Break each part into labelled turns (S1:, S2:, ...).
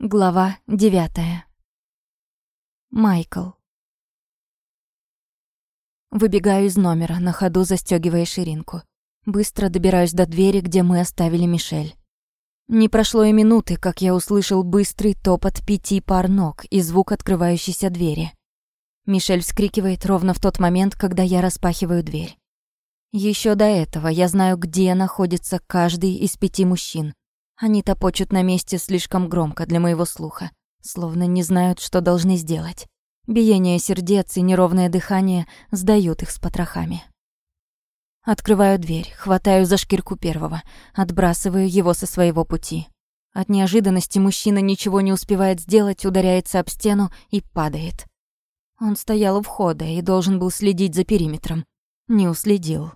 S1: Глава девятая. Майкл. Выбегаю из номера, на ходу застёгивая ширинку. Быстро добираюсь до двери, где мы оставили Мишель. Не прошло и минуты, как я услышал быстрый топот пяти пар ног и звук открывающейся двери. Мишель вскрикивает ровно в тот момент, когда я распахиваю дверь. Еще до этого я знаю, где находится каждый из пяти мужчин, они топочут на месте слишком громко для моего слуха, словно не знают, что должны сделать. Биение сердец и неровное дыхание сдают их с потрохами. Открываю дверь, хватаю за шкирку первого, отбрасываю его со своего пути. От неожиданности мужчина ничего не успевает сделать, ударяется об стену и падает. Он стоял у входа и должен был следить за периметром. Не уследил.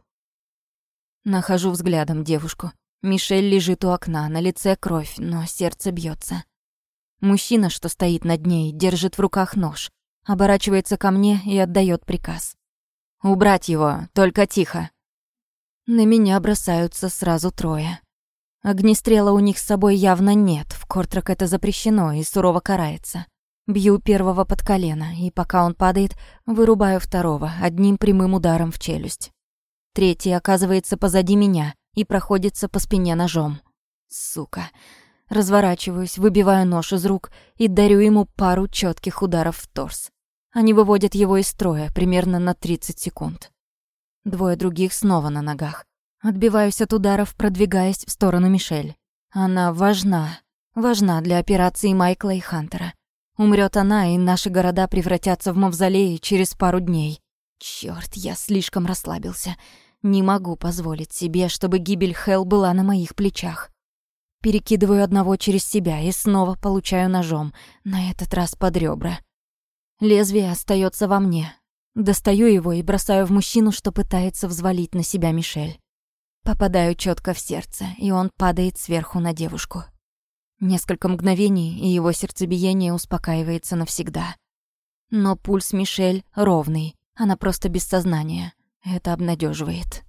S1: Нахожу взглядом девушку. Мишель лежит у окна, на лице кровь, но сердце бьется. Мужчина, что стоит над ней, держит в руках нож, оборачивается ко мне и отдает приказ. «Убрать его, только тихо!» На меня бросаются сразу трое. Огнестрела у них с собой явно нет, в Кортрак это запрещено и сурово карается. Бью первого под колено, и пока он падает, вырубаю второго одним прямым ударом в челюсть. Третий оказывается позади меня и проходится по спине ножом. Сука. Разворачиваюсь, выбиваю нож из рук и дарю ему пару четких ударов в торс. Они выводят его из строя примерно на 30 секунд. Двое других снова на ногах. Отбиваюсь от ударов, продвигаясь в сторону Мишель. Она важна. Важна для операции Майкла и Хантера. Умрет она, и наши города превратятся в мавзолеи через пару дней. Черт, я слишком расслабился. Не могу позволить себе, чтобы гибель Хел была на моих плечах. Перекидываю одного через себя и снова получаю ножом, на этот раз под ребра. Лезвие остается во мне. Достаю его и бросаю в мужчину, что пытается взвалить на себя Мишель. Попадаю четко в сердце, и он падает сверху на девушку. Несколько мгновений, и его сердцебиение успокаивается навсегда. Но пульс Мишель ровный, она просто без сознания. Это обнадеживает.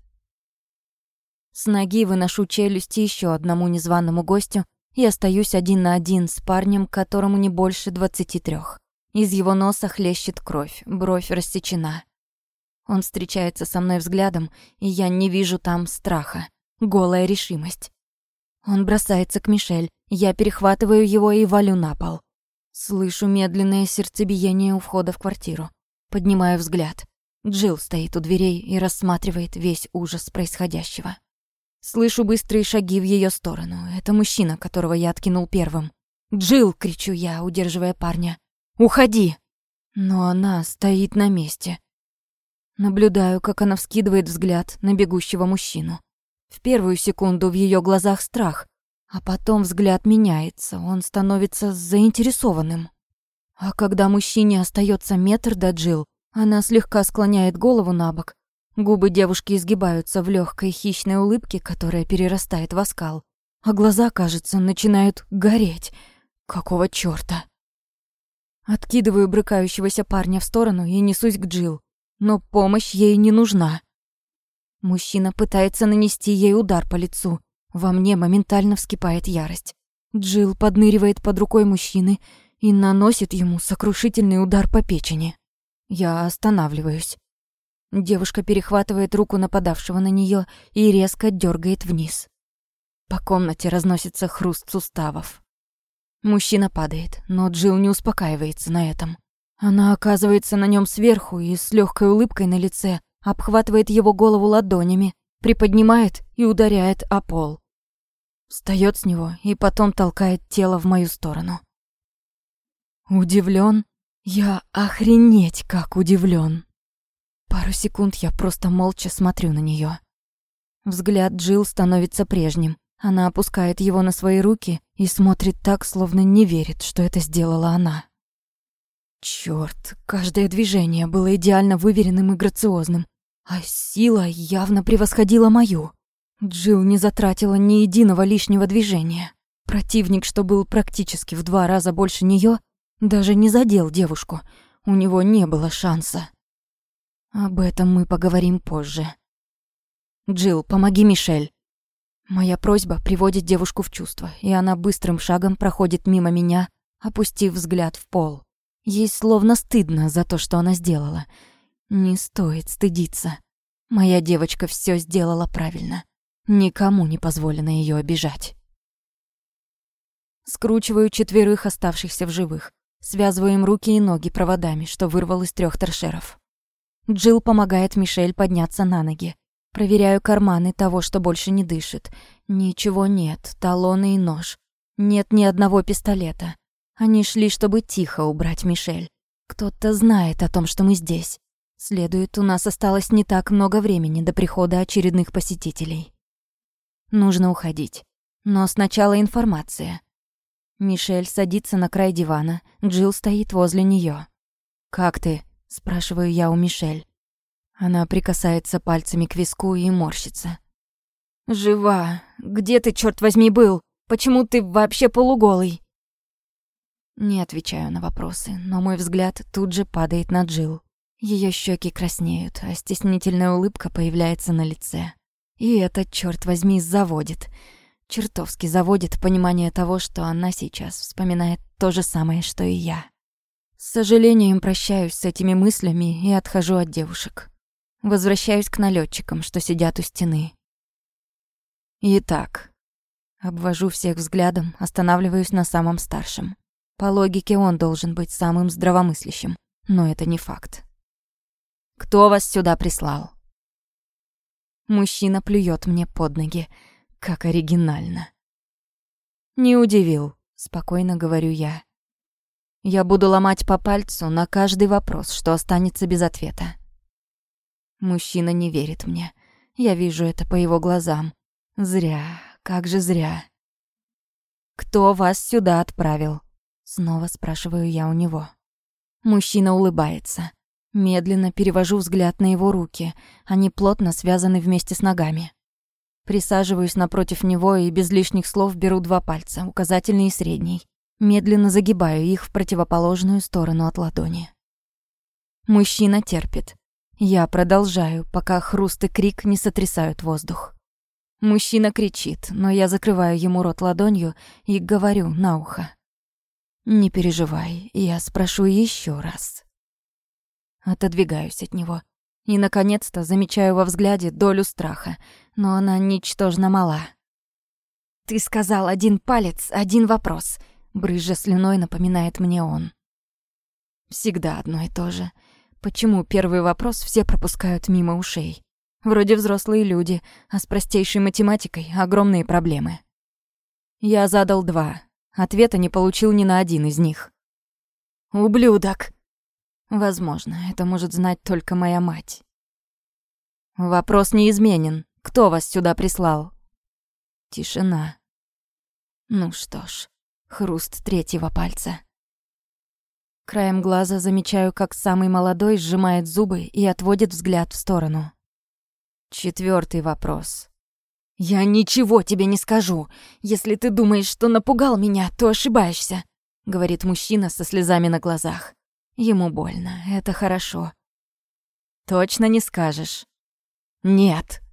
S1: С ноги выношу челюсти еще одному незваному гостю и остаюсь один на один с парнем, которому не больше двадцати трех. Из его носа хлещет кровь, бровь рассечена. Он встречается со мной взглядом, и я не вижу там страха, голая решимость. Он бросается к Мишель, я перехватываю его и валю на пол. Слышу медленное сердцебиение у входа в квартиру. Поднимаю взгляд. Джилл стоит у дверей и рассматривает весь ужас происходящего. Слышу быстрые шаги в ее сторону. Это мужчина, которого я откинул первым. «Джилл!» — кричу я, удерживая парня. «Уходи!» Но она стоит на месте. Наблюдаю, как она вскидывает взгляд на бегущего мужчину. В первую секунду в ее глазах страх, а потом взгляд меняется, он становится заинтересованным. А когда мужчине остается метр до Джилл, она слегка склоняет голову на бок. Губы девушки изгибаются в легкой хищной улыбке, которая перерастает в оскал. А глаза, кажется, начинают гореть. Какого чёрта? Откидываю брыкающегося парня в сторону и несусь к Джил, но помощь ей не нужна. Мужчина пытается нанести ей удар по лицу. Во мне моментально вскипает ярость. Джил подныривает под рукой мужчины и наносит ему сокрушительный удар по печени. Я останавливаюсь. Девушка перехватывает руку нападавшего на нее и резко дергает вниз. По комнате разносится хруст суставов. Мужчина падает, но Джилл не успокаивается на этом. Она оказывается на нем сверху и с легкой улыбкой на лице обхватывает его голову ладонями, приподнимает и ударяет о пол. Встает с него и потом толкает тело в мою сторону. Удивлен, я охренеть как удивлен. Пару секунд я просто молча смотрю на нее. Взгляд Джил становится прежним. Она опускает его на свои руки и смотрит так, словно не верит, что это сделала она. Черт, каждое движение было идеально выверенным и грациозным, а сила явно превосходила мою. Джил не затратила ни единого лишнего движения. Противник, что был практически в два раза больше нее, даже не задел девушку. У него не было шанса. Об этом мы поговорим позже. Джилл, помоги Мишель. Моя просьба приводит девушку в чувство, и она быстрым шагом проходит мимо меня, опустив взгляд в пол. Ей словно стыдно за то, что она сделала. Не стоит стыдиться. Моя девочка все сделала правильно. Никому не позволено ее обижать. Скручиваю четверых оставшихся в живых. Связываю им руки и ноги проводами, что вырвал из трех торшеров. Джилл помогает Мишель подняться на ноги. Проверяю карманы того, что больше не дышит. Ничего нет, талоны и нож. Нет ни одного пистолета. Они шли, чтобы тихо убрать Мишель. Кто-то знает о том, что мы здесь. Следует, у нас осталось не так много времени до прихода очередных посетителей. Нужно уходить. Но сначала информация. Мишель садится на край дивана, Джилл стоит возле нее. «Как ты?» – спрашиваю я у Мишель. Она прикасается пальцами к виску и морщится. «Жива. Где ты, черт возьми, был? Почему ты вообще полуголый?» Не отвечаю на вопросы, но мой взгляд тут же падает на Джил. Ее щеки краснеют, а стеснительная улыбка появляется на лице. И это, черт возьми, заводит. Чертовски заводит понимание того, что она сейчас вспоминает то же самое, что и я. С сожалением прощаюсь с этими мыслями и отхожу от девушек. Возвращаюсь к налетчикам, что сидят у стены. Итак, обвожу всех взглядом, останавливаюсь на самом старшем. По логике он должен быть самым здравомыслящим, но это не факт. Кто вас сюда прислал? Мужчина плюет мне под ноги. Как оригинально. Не удивил, спокойно говорю я. Я буду ломать по пальцу на каждый вопрос, что останется без ответа. Мужчина не верит мне. Я вижу это по его глазам. Зря, как же зря. «Кто вас сюда отправил?» Снова спрашиваю я у него. Мужчина улыбается. Медленно перевожу взгляд на его руки. Они плотно связаны вместе с ногами. Присаживаюсь напротив него и без лишних слов беру два пальца, указательный и средний. Медленно загибаю их в противоположную сторону от ладони. Мужчина терпит. Я продолжаю, пока хруст и крик не сотрясают воздух. Мужчина кричит, но я закрываю ему рот ладонью и говорю на ухо. «Не переживай, я спрошу еще раз». Отодвигаюсь от него и, наконец-то, замечаю во взгляде долю страха, но она ничтожно мала. «Ты сказал один палец, один вопрос», — брызжа слюной напоминает мне он. Всегда одно и то же — Почему первый вопрос все пропускают мимо ушей? Вроде взрослые люди, а с простейшей математикой огромные проблемы. Я задал два. Ответа не получил ни на один из них. «Ублюдок!» Возможно, это может знать только моя мать. Вопрос неизменен. Кто вас сюда прислал? Тишина. Ну что ж, хруст третьего пальца. Краем глаза замечаю, как самый молодой сжимает зубы и отводит взгляд в сторону. Четвертый вопрос. «Я ничего тебе не скажу. Если ты думаешь, что напугал меня, то ошибаешься», — говорит мужчина со слезами на глазах. Ему больно, это хорошо. «Точно не скажешь?» «Нет».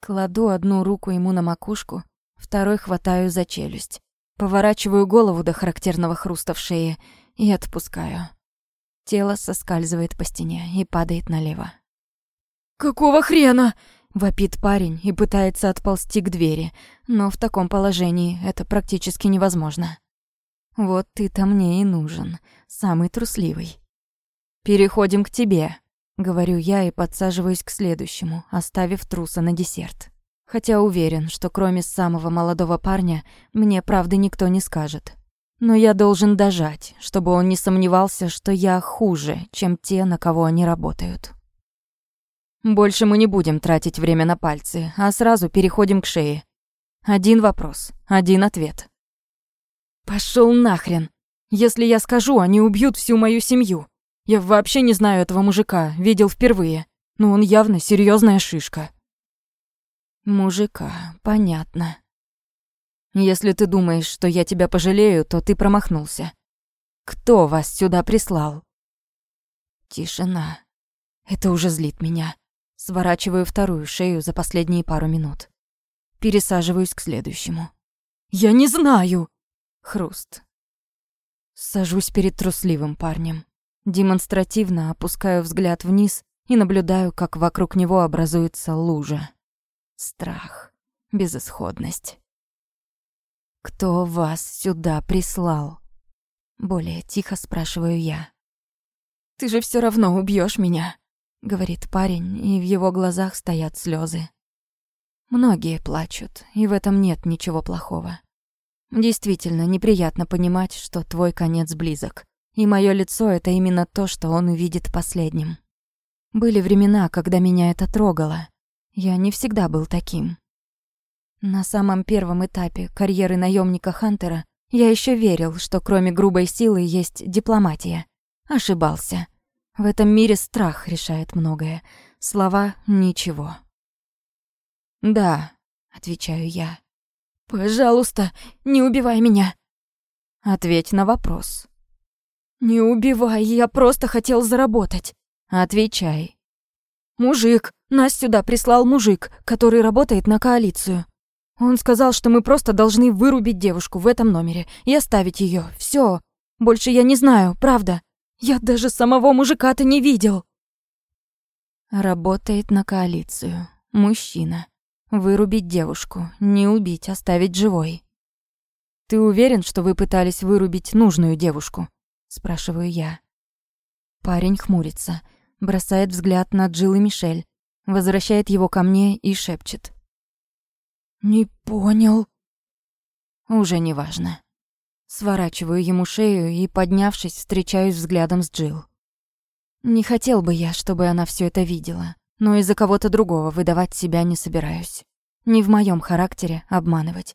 S1: Кладу одну руку ему на макушку, второй хватаю за челюсть. Поворачиваю голову до характерного хруста в шее и отпускаю. Тело соскальзывает по стене и падает налево. «Какого хрена?» — вопит парень и пытается отползти к двери, но в таком положении это практически невозможно. Вот ты-то мне и нужен, самый трусливый. «Переходим к тебе», — говорю я и подсаживаюсь к следующему, оставив труса на десерт. Хотя уверен, что кроме самого молодого парня, мне правды никто не скажет. Но я должен дожать, чтобы он не сомневался, что я хуже, чем те, на кого они работают. Больше мы не будем тратить время на пальцы, а сразу переходим к шее. Один вопрос, один ответ. Пошел нахрен. Если я скажу, они убьют всю мою семью. Я вообще не знаю этого мужика, видел впервые. Но он явно серьезная шишка. Мужика, понятно. Если ты думаешь, что я тебя пожалею, то ты промахнулся. Кто вас сюда прислал? Тишина. Это уже злит меня. Сворачиваю вторую шею за последние пару минут. Пересаживаюсь к следующему. «Я не знаю!» Хруст. Сажусь перед трусливым парнем. Демонстративно опускаю взгляд вниз и наблюдаю, как вокруг него образуется лужа. Страх, безысходность. «Кто вас сюда прислал?» Более тихо спрашиваю я. «Ты же все равно убьешь меня», — говорит парень, и в его глазах стоят слезы. Многие плачут, и в этом нет ничего плохого. Действительно, неприятно понимать, что твой конец близок. И мое лицо — это именно то, что он увидит последним. Были времена, когда меня это трогало. Я не всегда был таким. На самом первом этапе карьеры наемника Хантера я еще верил, что кроме грубой силы есть дипломатия. Ошибался. В этом мире страх решает многое. Слова — ничего. «Да», — отвечаю я. «Пожалуйста, не убивай меня!» Ответь на вопрос. «Не убивай, я просто хотел заработать». Отвечай. «Мужик, нас сюда прислал мужик, который работает на коалицию. Он сказал, что мы просто должны вырубить девушку в этом номере и оставить ее. Все. Больше я не знаю, правда. Я даже самого мужика-то не видел». Работает на коалицию. Мужчина. Вырубить девушку, не убить, оставить живой. «Ты уверен, что вы пытались вырубить нужную девушку?» – спрашиваю я. Парень хмурится, бросает взгляд на Джилл и Мишель, возвращает его ко мне и шепчет. «Не понял». Уже не важно. Сворачиваю ему шею и, поднявшись, встречаюсь взглядом с Джилл. Не хотел бы я, чтобы она все это видела но из-за кого-то другого выдавать себя не собираюсь. Не в моем характере обманывать.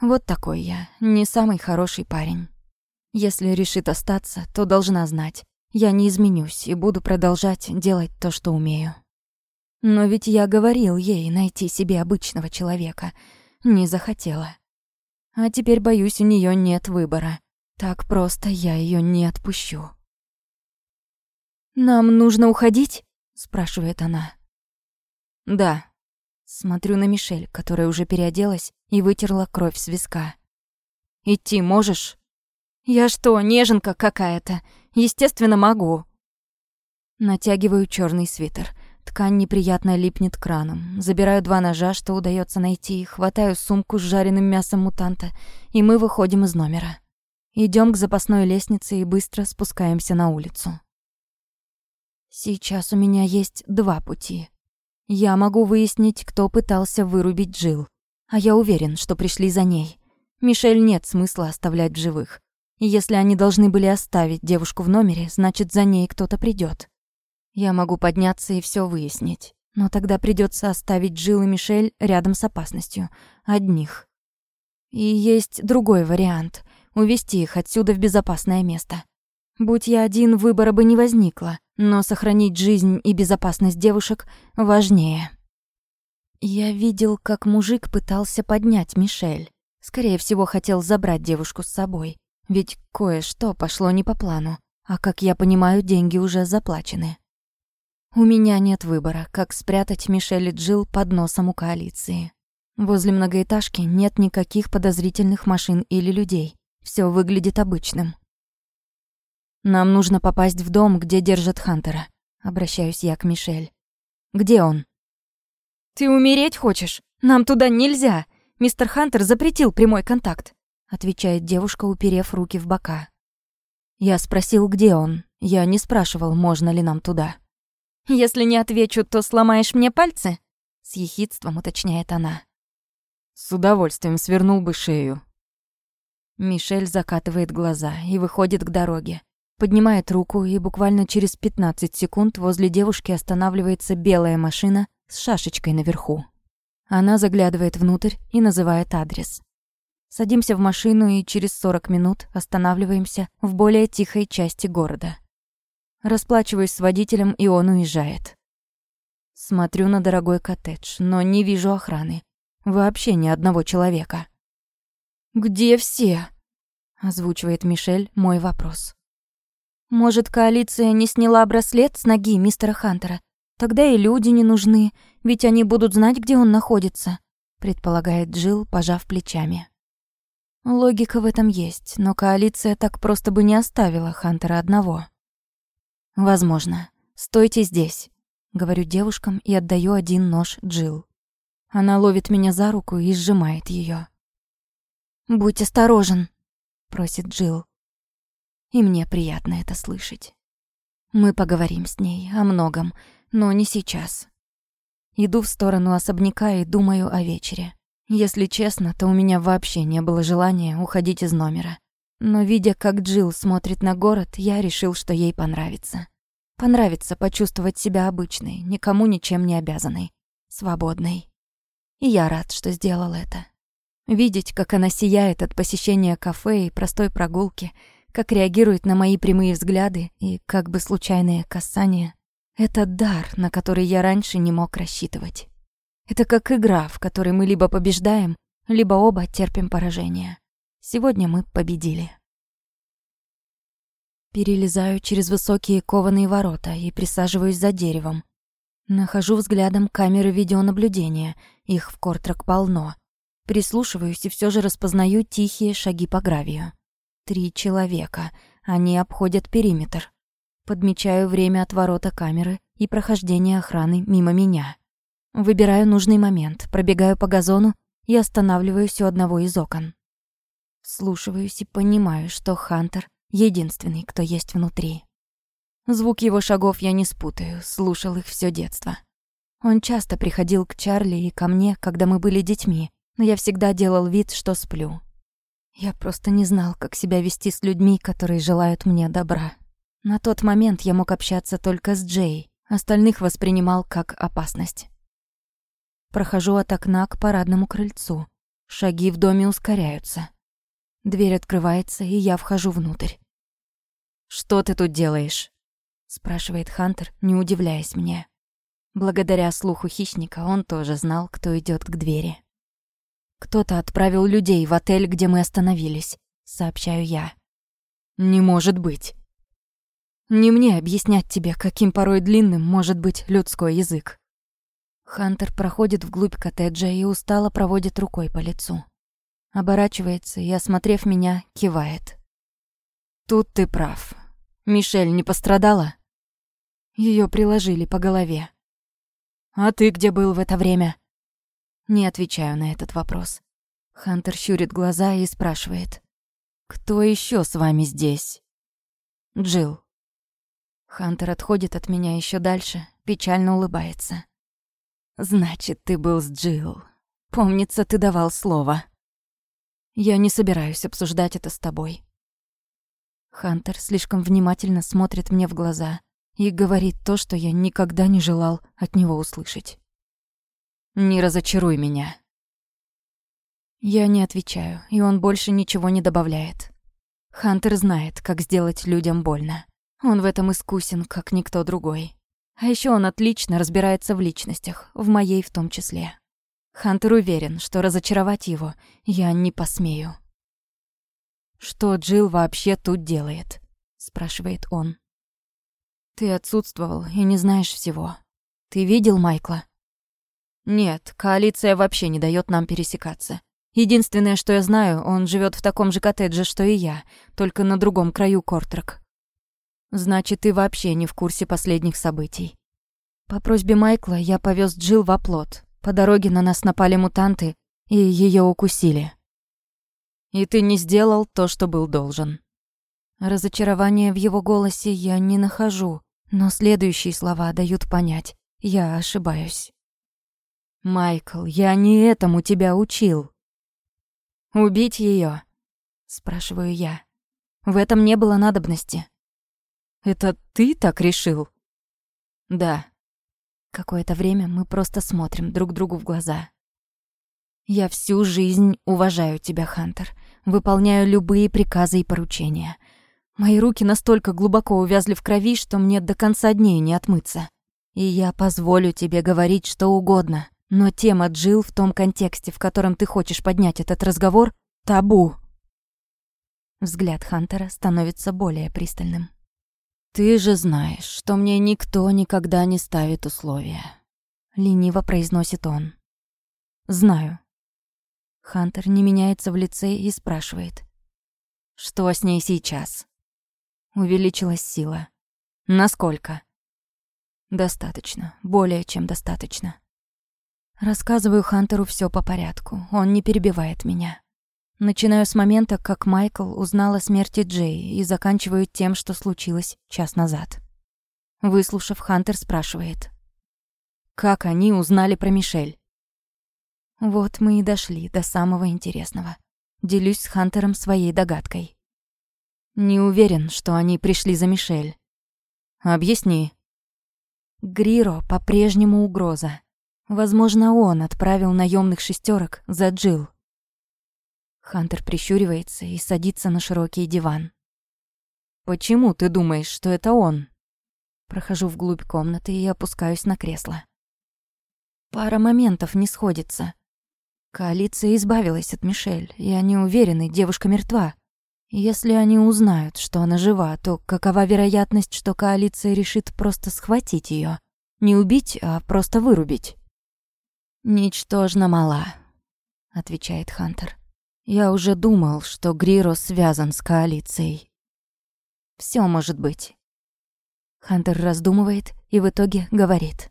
S1: Вот такой я, не самый хороший парень. Если решит остаться, то должна знать. Я не изменюсь и буду продолжать делать то, что умею. Но ведь я говорил ей найти себе обычного человека. Не захотела. А теперь, боюсь, у нее нет выбора. Так просто я ее не отпущу. «Нам нужно уходить?» — спрашивает она. «Да». Смотрю на Мишель, которая уже переоделась и вытерла кровь с виска. «Идти можешь?» «Я что, неженка какая-то? Естественно, могу». Натягиваю черный свитер. Ткань неприятно липнет к ранам. Забираю два ножа, что удается найти, хватаю сумку с жареным мясом мутанта, и мы выходим из номера. Идем к запасной лестнице и быстро спускаемся на улицу. Сейчас у меня есть два пути. Я могу выяснить, кто пытался вырубить Джил, а я уверен, что пришли за ней. Мишель нет смысла оставлять в живых. Если они должны были оставить девушку в номере, значит, за ней кто-то придет. Я могу подняться и все выяснить. Но тогда придется оставить Джил и Мишель рядом с опасностью. Одних. И есть другой вариант — увести их отсюда в безопасное место. Будь я один, выбора бы не возникло, но сохранить жизнь и безопасность девушек важнее. Я видел, как мужик пытался поднять Мишель. Скорее всего, хотел забрать девушку с собой. Ведь кое-что пошло не по плану. А как я понимаю, деньги уже заплачены. У меня нет выбора, как спрятать Мишель и Джилл под носом у коалиции. Возле многоэтажки нет никаких подозрительных машин или людей. Все выглядит обычным. «Нам нужно попасть в дом, где держат Хантера», — обращаюсь я к Мишель. «Где он?» «Ты умереть хочешь? Нам туда нельзя. Мистер Хантер запретил прямой контакт», — отвечает девушка, уперев руки в бока. Я спросил, где он. Я не спрашивал, можно ли нам туда. «Если не отвечу, то сломаешь мне пальцы?» — с ехидством уточняет она. С удовольствием свернул бы шею. Мишель закатывает глаза и выходит к дороге. Поднимает руку, и буквально через 15 секунд возле девушки останавливается белая машина с шашечкой наверху. Она заглядывает внутрь и называет адрес. Садимся в машину и через 40 минут останавливаемся в более тихой части города. Расплачиваюсь с водителем, и он уезжает. Смотрю на дорогой коттедж, но не вижу охраны. Вообще ни одного человека. «Где все?» – озвучивает Мишель мой вопрос. Может, коалиция не сняла браслет с ноги мистера Хантера? Тогда и люди не нужны, ведь они будут знать, где он находится, предполагает Джилл, пожав плечами. Логика в этом есть, но коалиция так просто бы не оставила Хантера одного. Возможно. Стойте здесь, говорю девушкам и отдаю один нож Джил. Она ловит меня за руку и сжимает ее. Будь осторожен, просит Джил. И мне приятно это слышать. Мы поговорим с ней о многом, но не сейчас. Иду в сторону особняка и думаю о вечере. Если честно, то у меня вообще не было желания уходить из номера. Но видя, как Джилл смотрит на город, я решил, что ей понравится. Понравится почувствовать себя обычной, никому ничем не обязанной, свободной. И я рад, что сделал это. Видеть, как она сияет от посещения кафе и простой прогулки, как реагирует на мои прямые взгляды и как бы случайные касания — это дар, на который я раньше не мог рассчитывать. Это как игра, в которой мы либо побеждаем, либо оба терпим поражение. Сегодня мы победили. Перелезаю через высокие кованые ворота и присаживаюсь за деревом. Нахожу взглядом камеры видеонаблюдения, их в Кортрак полно. Прислушиваюсь и все же распознаю тихие шаги по гравию. Три человека, они обходят периметр. Подмечаю время отворота камеры и прохождения охраны мимо меня. Выбираю нужный момент, пробегаю по газону и останавливаюсь у одного из окон. Слушаюсь и понимаю, что Хантер — единственный, кто есть внутри. Звук его шагов я не спутаю, слушал их все детство. Он часто приходил к Чарли и ко мне, когда мы были детьми, но я всегда делал вид, что сплю. Я просто не знал, как себя вести с людьми, которые желают мне добра. На тот момент я мог общаться только с Джей, остальных воспринимал как опасность. Прохожу от окна к парадному крыльцу. Шаги в доме ускоряются. Дверь открывается, и я вхожу внутрь. «Что ты тут делаешь?» — спрашивает Хантер, не удивляясь мне. Благодаря слуху хищника он тоже знал, кто идет к двери. «Кто-то отправил людей в отель, где мы остановились», — сообщаю я. «Не может быть». «Не мне объяснять тебе, каким порой длинным может быть людской язык». Хантер проходит вглубь коттеджа и устало проводит рукой по лицу. Оборачивается и, осмотрев меня, кивает. «Тут ты прав. Мишель не пострадала?» Ее приложили по голове. «А ты где был в это время?» Не отвечаю на этот вопрос. Хантер щурит глаза и спрашивает. «Кто еще с вами здесь?» Джил. Хантер отходит от меня еще дальше, печально улыбается. «Значит, ты был с Джилл. Помнится, ты давал слово. Я не собираюсь обсуждать это с тобой». Хантер слишком внимательно смотрит мне в глаза и говорит то, что я никогда не желал от него услышать. «Не разочаруй меня». Я не отвечаю, и он больше ничего не добавляет. Хантер знает, как сделать людям больно. Он в этом искусен, как никто другой. А еще он отлично разбирается в личностях, в моей в том числе. Хантер уверен, что разочаровать его я не посмею. «Что Джилл вообще тут делает?» — спрашивает он. «Ты отсутствовал и не знаешь всего. Ты видел Майкла?» «Нет, коалиция вообще не дает нам пересекаться. Единственное, что я знаю, он живет в таком же коттедже, что и я, только на другом краю Кортрак. Значит, ты вообще не в курсе последних событий. По просьбе Майкла я повез Джил в оплот. По дороге на нас напали мутанты, и ее укусили. И ты не сделал то, что был должен. Разочарования в его голосе я не нахожу, но следующие слова дают понять, я ошибаюсь. «Майкл, я не этому тебя учил». «Убить ее? спрашиваю я. В этом не было надобности. Это ты так решил? Да. Какое-то время мы просто смотрим друг другу в глаза. Я всю жизнь уважаю тебя, Хантер. Выполняю любые приказы и поручения. Мои руки настолько глубоко увязли в крови, что мне до конца дней не отмыться. И я позволю тебе говорить что угодно. Но тема Джил в том контексте, в котором ты хочешь поднять этот разговор, табу. Взгляд Хантера становится более пристальным. «Ты же знаешь, что мне никто никогда не ставит условия», — лениво произносит он. «Знаю». Хантер не меняется в лице и спрашивает. «Что с ней сейчас?» Увеличилась сила. «Насколько?» «Достаточно. Более чем достаточно». Рассказываю Хантеру все по порядку. Он не перебивает меня. Начинаю с момента, как Майкл узнал о смерти Джей и заканчиваю тем, что случилось час назад. Выслушав, Хантер спрашивает. «Как они узнали про Мишель?» Вот мы и дошли до самого интересного. Делюсь с Хантером своей догадкой. Не уверен, что они пришли за Мишель. Объясни. Гриро по-прежнему угроза. Возможно, он отправил наемных шестерок за Джил. Хантер прищуривается и садится на широкий диван. «Почему ты думаешь, что это он?» Прохожу вглубь комнаты и опускаюсь на кресло. Пара моментов не сходится. Коалиция избавилась от Мишель, и они уверены, девушка мертва. Если они узнают, что она жива, то какова вероятность, что коалиция решит просто схватить ее, Не убить, а просто вырубить? «Ничтожно мала», — отвечает Хантер. Я уже думал, что Гриро связан с коалицией. Все может быть. Хантер раздумывает и в итоге говорит.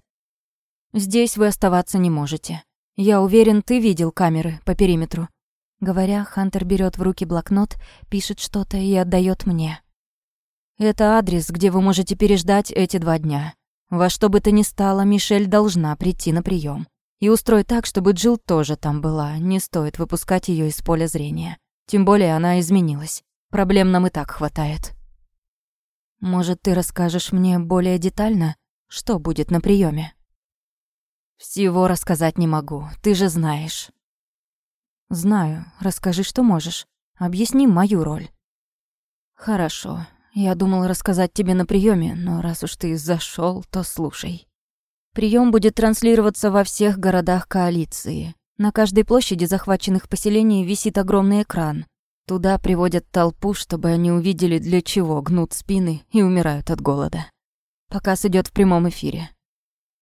S1: «Здесь вы оставаться не можете. Я уверен, ты видел камеры по периметру». Говоря, Хантер берет в руки блокнот, пишет что-то и отдает мне. «Это адрес, где вы можете переждать эти два дня. Во что бы то ни стало, Мишель должна прийти на прием. И устрой так, чтобы Джилл тоже там была. Не стоит выпускать ее из поля зрения. Тем более она изменилась. Проблем нам и так хватает. Может, ты расскажешь мне более детально, что будет на приеме? Всего рассказать не могу, ты же знаешь. Знаю, расскажи, что можешь. Объясни мою роль. Хорошо. Я думал рассказать тебе на приеме, но раз уж ты зашел, то слушай. Прием будет транслироваться во всех городах коалиции. На каждой площади захваченных поселений висит огромный экран. Туда приводят толпу, чтобы они увидели, для чего гнут спины и умирают от голода. Показ идет в прямом эфире.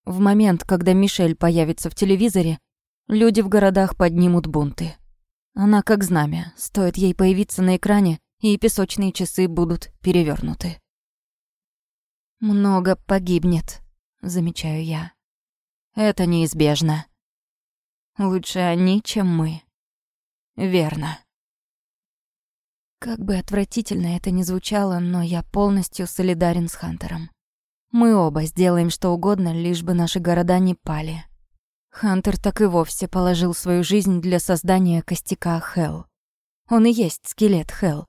S1: В момент, когда Мишель появится в телевизоре, люди в городах поднимут бунты. Она как знамя, стоит ей появиться на экране, и песочные часы будут перевернуты. Много погибнет, замечаю я. Это неизбежно. Лучше они, чем мы. Верно. Как бы отвратительно это ни звучало, но я полностью солидарен с Хантером. Мы оба сделаем что угодно, лишь бы наши города не пали. Хантер так и вовсе положил свою жизнь для создания костяка Хелл. Он и есть скелет Хелл.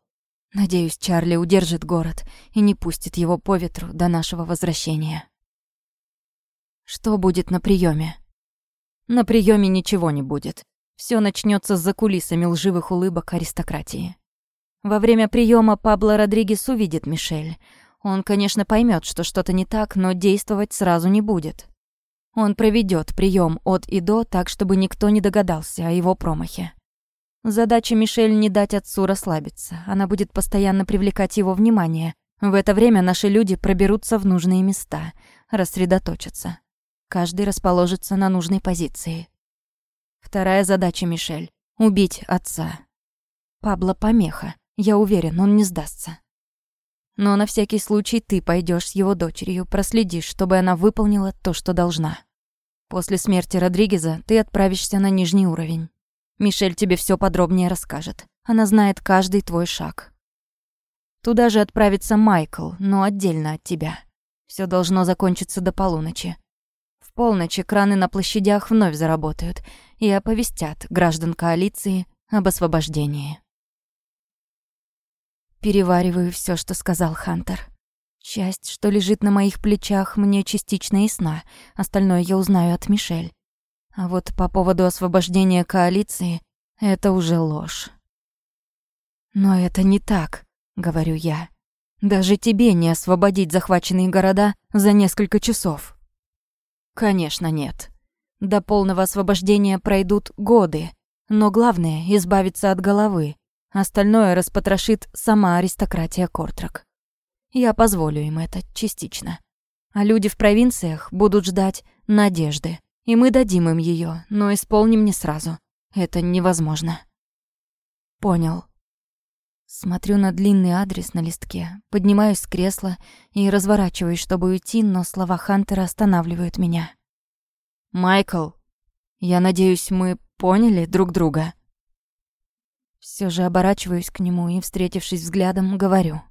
S1: Надеюсь, Чарли удержит город и не пустит его по ветру до нашего возвращения. Что будет на приеме? На приеме ничего не будет. Все начнется за кулисами лживых улыбок аристократии. Во время приема Пабло Родригес увидит Мишель. Он, конечно, поймет, что что-то не так, но действовать сразу не будет. Он проведет прием от и до так, чтобы никто не догадался о его промахе. Задача Мишель не дать отцу расслабиться. Она будет постоянно привлекать его внимание. В это время наши люди проберутся в нужные места, рассредоточатся. Каждый расположится на нужной позиции. Вторая задача Мишель — убить отца. Пабло помеха. Я уверен, он не сдастся. Но на всякий случай ты пойдешь с его дочерью, проследишь, чтобы она выполнила то, что должна. После смерти Родригеза ты отправишься на нижний уровень. Мишель тебе все подробнее расскажет. Она знает каждый твой шаг. Туда же отправится Майкл, но отдельно от тебя. Все должно закончиться до полуночи полночь экраны на площадях вновь заработают и оповестят граждан коалиции об освобождении. Перевариваю все, что сказал Хантер. Часть, что лежит на моих плечах, мне частично ясна, остальное я узнаю от Мишель. А вот по поводу освобождения коалиции — это уже ложь. «Но это не так», — говорю я. «Даже тебе не освободить захваченные города за несколько часов». Конечно, нет. До полного освобождения пройдут годы. Но главное — избавиться от головы. Остальное распотрошит сама аристократия Кортрак. Я позволю им это частично. А люди в провинциях будут ждать надежды. И мы дадим им ее, но исполним не сразу. Это невозможно. Понял. Смотрю на длинный адрес на листке, поднимаюсь с кресла и разворачиваюсь, чтобы уйти, но слова Хантера останавливают меня. «Майкл, я надеюсь, мы поняли друг друга?» Все же оборачиваюсь к нему и, встретившись взглядом, говорю.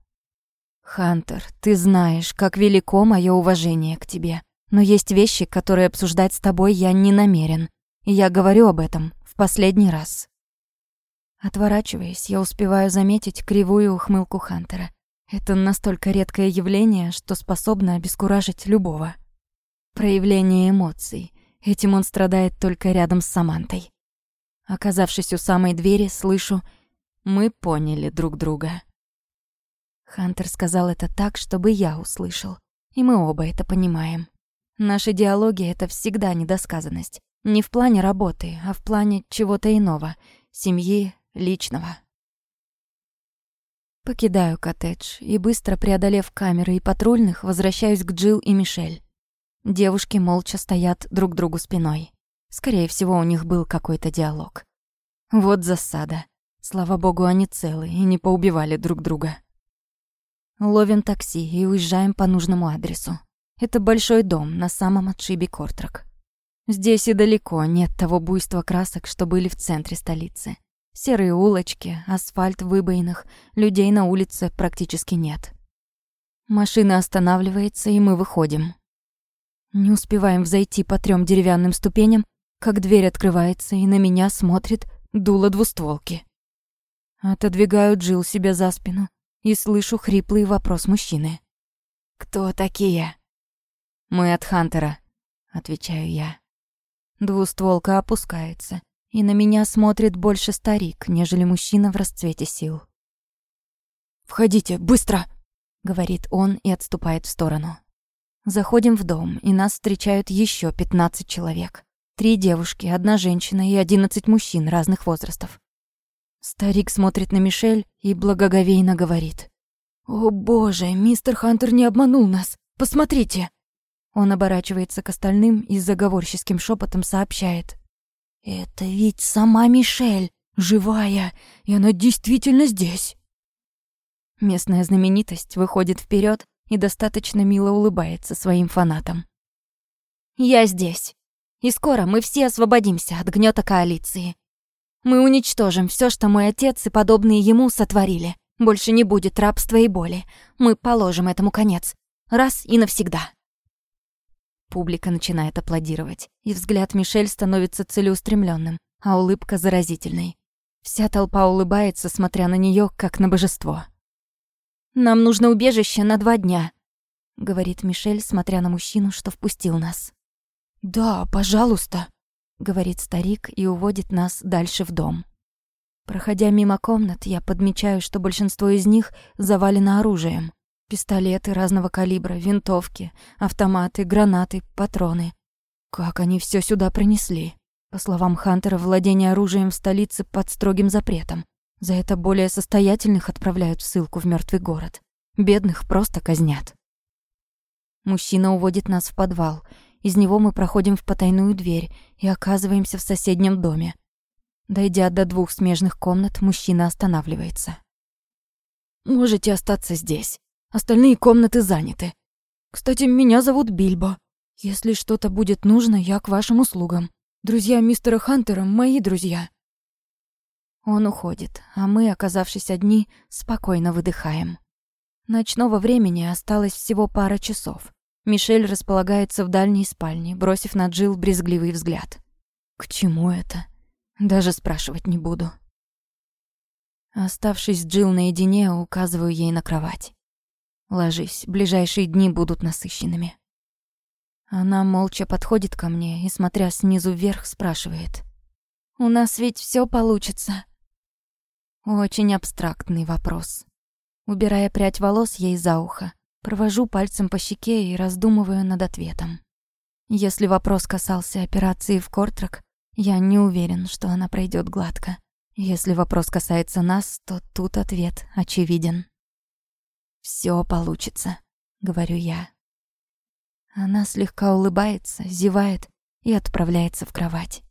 S1: «Хантер, ты знаешь, как велико мое уважение к тебе, но есть вещи, которые обсуждать с тобой я не намерен, и я говорю об этом в последний раз». Отворачиваясь, я успеваю заметить кривую ухмылку Хантера. Это настолько редкое явление, что способно обескуражить любого. Проявление эмоций. Этим он страдает только рядом с Самантой. Оказавшись у самой двери, слышу «Мы поняли друг друга». Хантер сказал это так, чтобы я услышал. И мы оба это понимаем. Наши диалоги — это всегда недосказанность. Не в плане работы, а в плане чего-то иного. Семьи, личного. Покидаю коттедж и, быстро преодолев камеры и патрульных, возвращаюсь к Джилл и Мишель. Девушки молча стоят друг другу спиной. Скорее всего, у них был какой-то диалог. Вот засада. Слава богу, они целы и не поубивали друг друга. Ловим такси и уезжаем по нужному адресу. Это большой дом на самом отшибе Кортрак. Здесь и далеко нет того буйства красок, что были в центре столицы. Серые улочки, асфальт в выбоинах, людей на улице практически нет. Машина останавливается, и мы выходим. Не успеваем взойти по трем деревянным ступеням, как дверь открывается, и на меня смотрит дуло двустволки. Отодвигаю Джил себе за спину и слышу хриплый вопрос мужчины. «Кто такие?» «Мы от Хантера», — отвечаю я. Двустволка опускается, и на меня смотрит больше старик, нежели мужчина в расцвете сил. «Входите, быстро!» — говорит он и отступает в сторону. Заходим в дом, и нас встречают еще 15 человек. Три девушки, одна женщина и одиннадцать мужчин разных возрастов. Старик смотрит на Мишель и благоговейно говорит. «О боже, мистер Хантер не обманул нас! Посмотрите!» Он оборачивается к остальным и заговорческим шепотом сообщает. «Это ведь сама Мишель, живая, и она действительно здесь!» Местная знаменитость выходит вперед и достаточно мило улыбается своим фанатам. «Я здесь!» И скоро мы все освободимся от гнета коалиции. Мы уничтожим все, что мой отец и подобные ему сотворили. Больше не будет рабства и боли. Мы положим этому конец. Раз и навсегда. Публика начинает аплодировать, и взгляд Мишель становится целеустремленным, а улыбка заразительной. Вся толпа улыбается, смотря на нее, как на божество. «Нам нужно убежище на два дня», — говорит Мишель, смотря на мужчину, что впустил нас. «Да, пожалуйста», — говорит старик и уводит нас дальше в дом. Проходя мимо комнат, я подмечаю, что большинство из них завалено оружием. Пистолеты разного калибра, винтовки, автоматы, гранаты, патроны. Как они все сюда принесли? По словам Хантера, владение оружием в столице под строгим запретом. За это более состоятельных отправляют в ссылку в мертвый город. Бедных просто казнят. Мужчина уводит нас в подвал, из него мы проходим в потайную дверь и оказываемся в соседнем доме. Дойдя до двух смежных комнат, мужчина останавливается. «Можете остаться здесь. Остальные комнаты заняты. Кстати, меня зовут Бильбо. Если что-то будет нужно, я к вашим услугам. Друзья мистера Хантера — мои друзья». Он уходит, а мы, оказавшись одни, спокойно выдыхаем. Ночного времени осталось всего пара часов. Мишель располагается в дальней спальне, бросив на Джилл брезгливый взгляд. К чему это? Даже спрашивать не буду. Оставшись с Джилл наедине, указываю ей на кровать. Ложись, ближайшие дни будут насыщенными. Она молча подходит ко мне и, смотря снизу вверх, спрашивает. «У нас ведь все получится?» Очень абстрактный вопрос. Убирая прядь волос ей за ухо, Провожу пальцем по щеке и раздумываю над ответом. Если вопрос касался операции в Кортрак, я не уверен, что она пройдет гладко. Если вопрос касается нас, то тут ответ очевиден. Все получится», — говорю я. Она слегка улыбается, зевает и отправляется в кровать.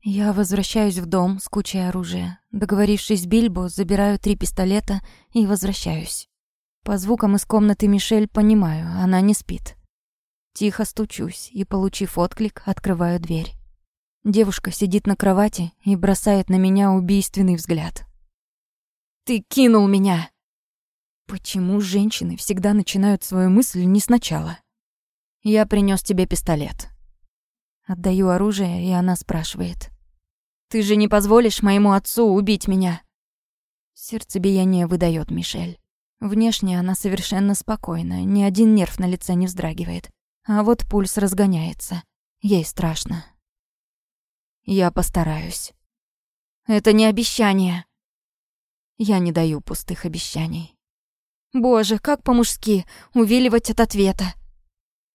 S1: Я возвращаюсь в дом с кучей оружия. Договорившись с Бильбо, забираю три пистолета и возвращаюсь. По звукам из комнаты Мишель понимаю, она не спит. Тихо стучусь и, получив отклик, открываю дверь. Девушка сидит на кровати и бросает на меня убийственный взгляд. «Ты кинул меня!» Почему женщины всегда начинают свою мысль не сначала? «Я принес тебе пистолет». Отдаю оружие, и она спрашивает. «Ты же не позволишь моему отцу убить меня?» Сердцебиение выдает Мишель. Внешне она совершенно спокойна, ни один нерв на лице не вздрагивает. А вот пульс разгоняется. Ей страшно. Я постараюсь. Это не обещание. Я не даю пустых обещаний. Боже, как по-мужски увиливать от ответа.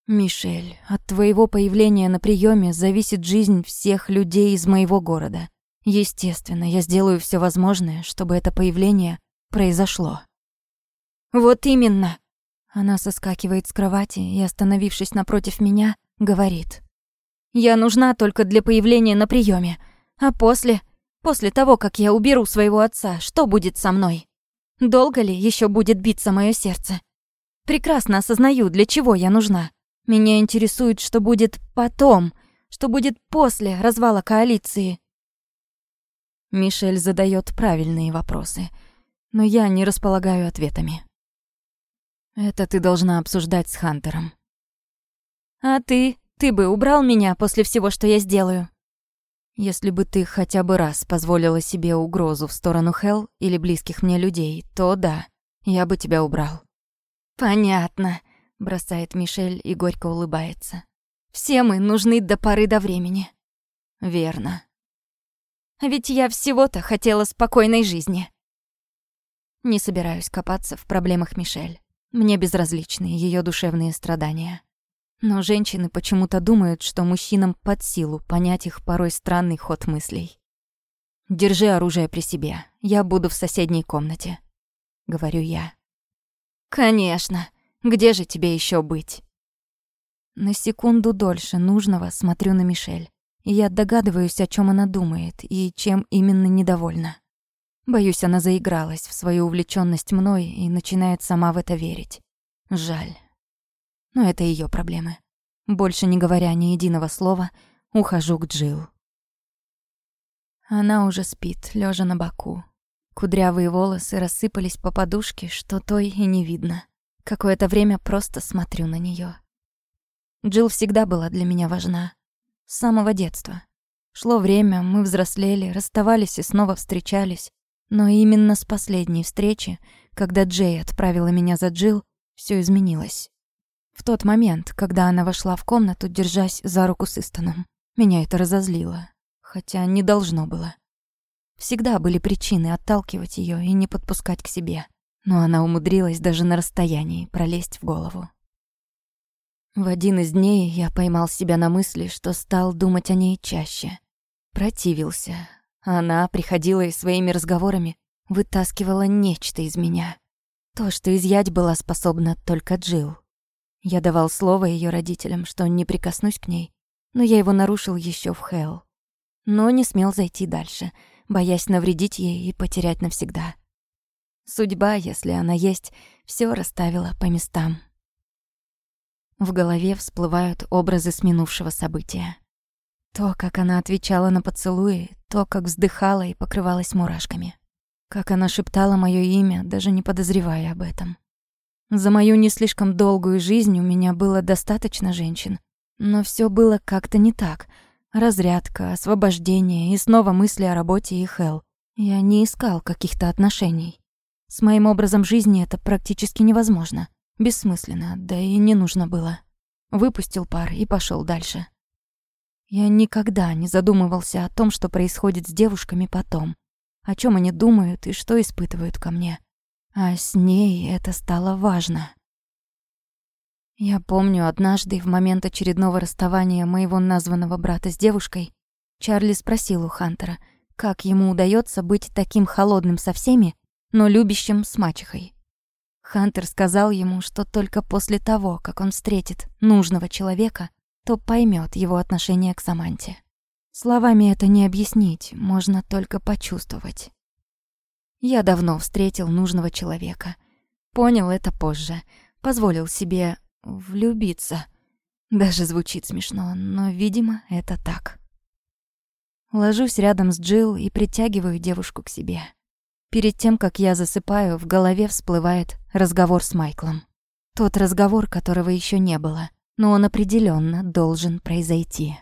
S1: Мишель, от твоего появления на приеме зависит жизнь всех людей из моего города. Естественно, я сделаю все возможное, чтобы это появление произошло. Вот именно. Она соскакивает с кровати и, остановившись напротив меня, говорит: я нужна только для появления на приеме. А после, после того, как я уберу своего отца, что будет со мной? Долго ли еще будет биться мое сердце? Прекрасно осознаю, для чего я нужна. Меня интересует, что будет потом, что будет после развала коалиции. Мишель задает правильные вопросы, но я не располагаю ответами. Это ты должна обсуждать с Хантером. А ты? Ты бы убрал меня после всего, что я сделаю. Если бы ты хотя бы раз позволила себе угрозу в сторону Хел или близких мне людей, то да, я бы тебя убрал. Понятно, бросает Мишель и горько улыбается. Все мы нужны до поры до времени. Верно. Ведь я всего-то хотела спокойной жизни. Не собираюсь копаться в проблемах Мишель. Мне безразличны ее душевные страдания. Но женщины почему-то думают, что мужчинам под силу понять их порой странный ход мыслей. «Держи оружие при себе. Я буду в соседней комнате», — говорю я. «Конечно. Где же тебе еще быть?» На секунду дольше нужного смотрю на Мишель, и я догадываюсь, о чем она думает и чем именно недовольна. Боюсь, она заигралась в свою увлеченность мной и начинает сама в это верить. Жаль но это ее проблемы. Больше не говоря ни единого слова, ухожу к Джил. Она уже спит, лежа на боку. Кудрявые волосы рассыпались по подушке, что той и не видно. Какое-то время просто смотрю на нее. Джил всегда была для меня важна. С самого детства. Шло время, мы взрослели, расставались и снова встречались. Но именно с последней встречи, когда Джей отправила меня за Джил, все изменилось. В тот момент, когда она вошла в комнату, держась за руку с Истоном, меня это разозлило, хотя не должно было. Всегда были причины отталкивать ее и не подпускать к себе, но она умудрилась даже на расстоянии пролезть в голову. В один из дней я поймал себя на мысли, что стал думать о ней чаще. Противился. Она приходила и своими разговорами вытаскивала нечто из меня. То, что изъять была способна только Джилл. Я давал слово ее родителям, что не прикоснусь к ней, но я его нарушил еще в Хелл. Но не смел зайти дальше, боясь навредить ей и потерять навсегда. Судьба, если она есть, все расставила по местам. В голове всплывают образы с минувшего события. То, как она отвечала на поцелуи, то, как вздыхала и покрывалась мурашками. Как она шептала мое имя, даже не подозревая об этом. За мою не слишком долгую жизнь у меня было достаточно женщин. Но все было как-то не так. Разрядка, освобождение и снова мысли о работе и Хелл. Я не искал каких-то отношений. С моим образом жизни это практически невозможно. Бессмысленно, да и не нужно было. Выпустил пар и пошел дальше. Я никогда не задумывался о том, что происходит с девушками потом. О чем они думают и что испытывают ко мне. А с ней это стало важно. Я помню, однажды, в момент очередного расставания моего названного брата с девушкой, Чарли спросил у Хантера, как ему удается быть таким холодным со всеми, но любящим с мачехой. Хантер сказал ему, что только после того, как он встретит нужного человека, то поймет его отношение к Саманте. Словами это не объяснить, можно только почувствовать. Я давно встретил нужного человека. Понял это позже. Позволил себе влюбиться. Даже звучит смешно, но, видимо, это так. Ложусь рядом с Джилл и притягиваю девушку к себе. Перед тем, как я засыпаю, в голове всплывает разговор с Майклом. Тот разговор, которого еще не было, но он определенно должен произойти.